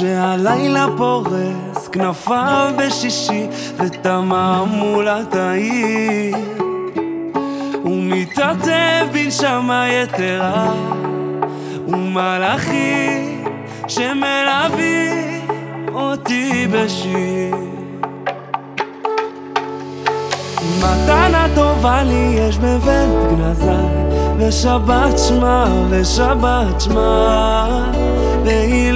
כשהלילה פורס כנפיו בשישי ותמה מול התאיר. ומתעטף בנשמה יתרה ומלאכים שמלווים אותי בשיר. מתנה טובה לי יש בבית גנזי ושבת שמה ושבת שמה והיא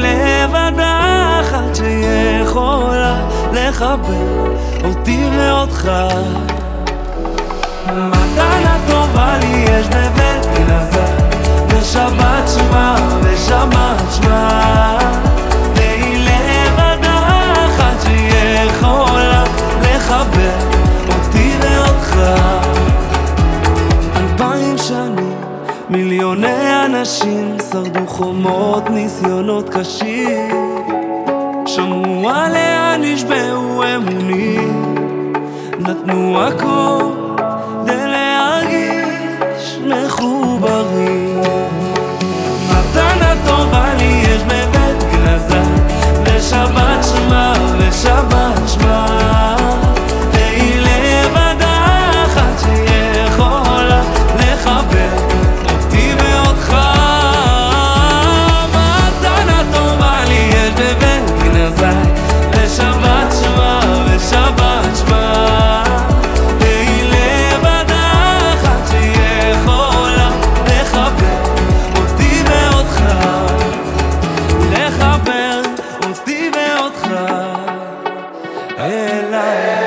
שיכולה לחבר אותי ואותך מתנה טובה לי יש בבית שיכולה לחבר אותי ואותך אלפיים שנים מיליוני אנשים שרדו חומות ניסיונות קשים שמעו עליה נשבעו אמונים. נתנו הכל אליי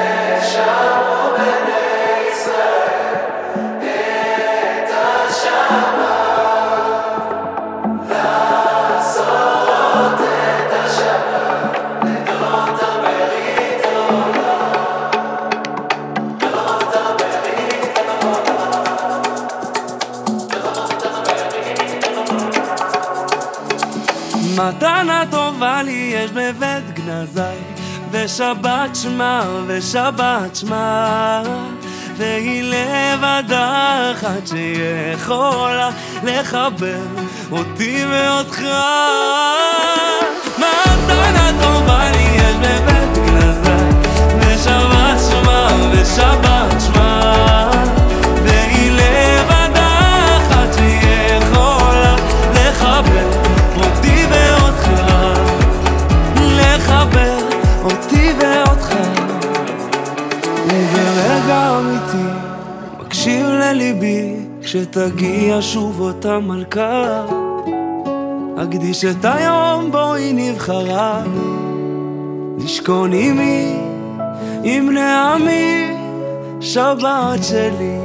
מתנה טובה לי יש בבית גנזי ושבת שמה ושבת שמה והיא לבדה אחת שיכולה לחבר אותי ואותך. מתנה אמיתי. מקשיב לליבי כשתגיע שוב אותה מלכה. אקדיש את היום בו היא נבחרה. לשכון עימי עם בני עמי. שבת שלי